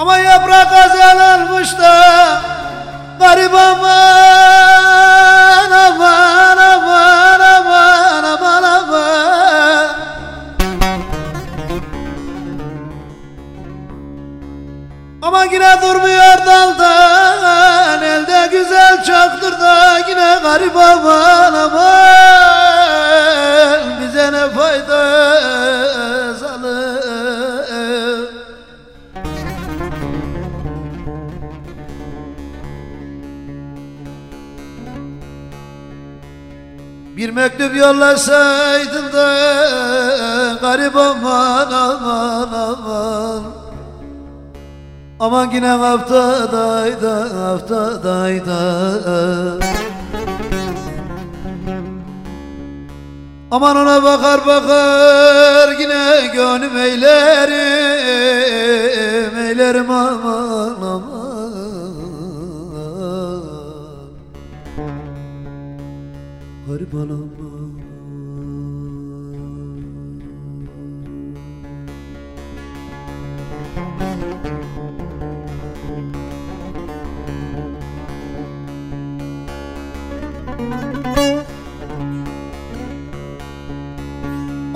Ama yaprak azalmış da Garip aman aman aman aman aman aman. Ama yine durmuyor daldan Elde güzel çaktır da yine garip aman aman. Bize ne fayda Bir mektup yollasaydın da garip aman aman aman. Aman yine haftadaydı haftadaydı. Aman ona bakar bakar yine gönlüm eylerim Eylerim aman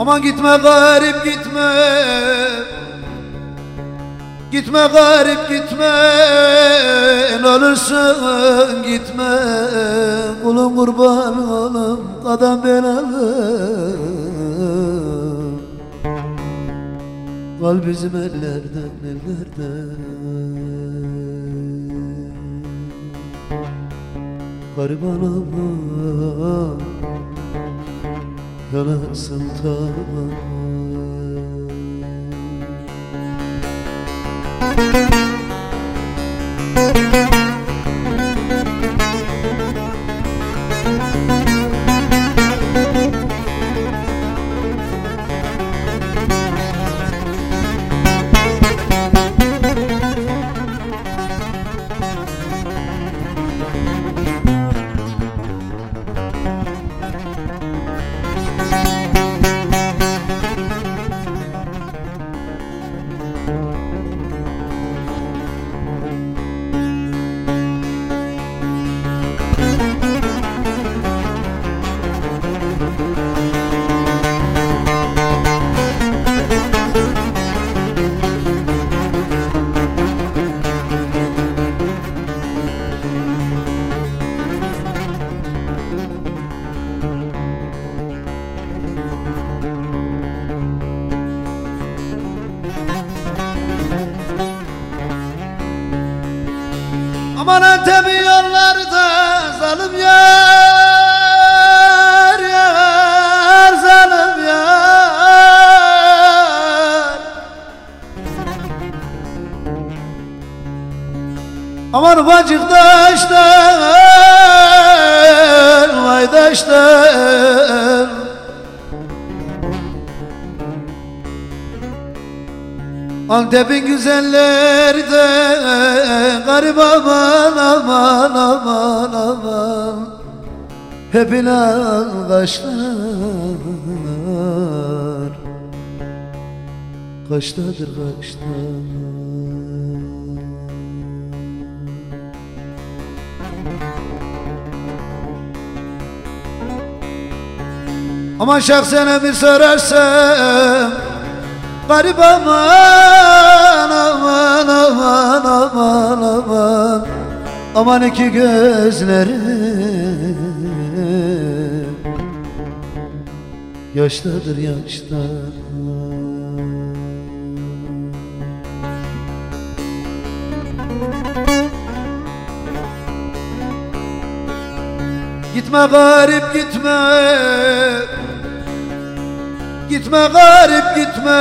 Aman gitme garip gitme. Gitme garip gitme. Olursun gitme. Kulun kurban olam Kadam belalım. Kal bizim ellerden ellerden. Gariban Allah Yanasın tamam Aman Antep'i yollarda zalim yar yar zalim yar. Aman bacık daştan vay daştan Antep'in güzelleri de garip aman aman aman aman. Hep inan kaşlar Kaştadır kaşlar Ama şahsen bir sorarsam Garip aman aman aman aman aman. Aman iki gözleri Yaştadır yaşlar Gitme garip gitme Gitme garip gitme.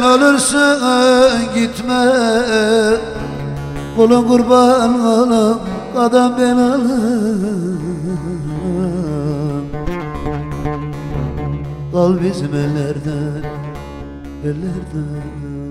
Ne olursun gitme. Kulun kurban olam Kadam ben alım Kal bizim ellerden Ellerden